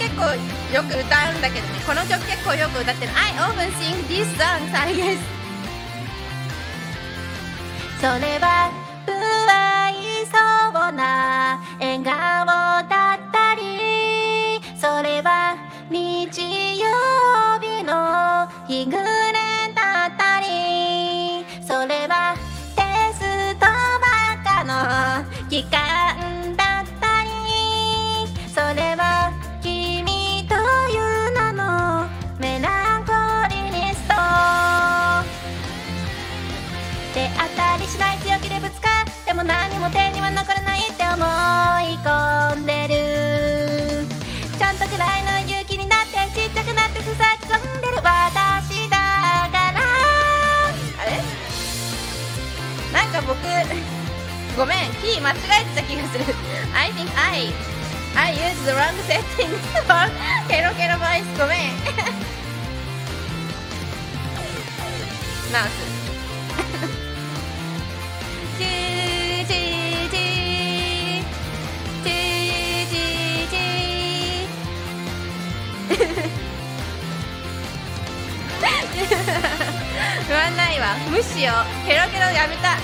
結構よく歌うんだけどね。この曲結構よく歌ってる。I often sing this song 再現それは不愛想な笑顔だったりそれは日曜日の日暮れだったりそれはテストばっかの機会も手には残らないって思い込んでるちゃんとくらいの勇気になってちっちゃくなってふさぎ込んでる私だから。あれ？なんか僕ごめんキー間違えてた気がする。I think I I use the wrong settings for ケロケロボイス。ごめん。マウスだ無視よケロケロやめた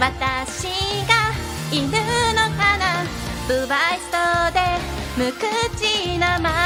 私がいるのかな。イストで無口な前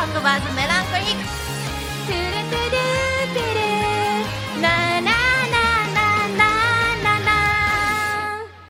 talk about the melancholic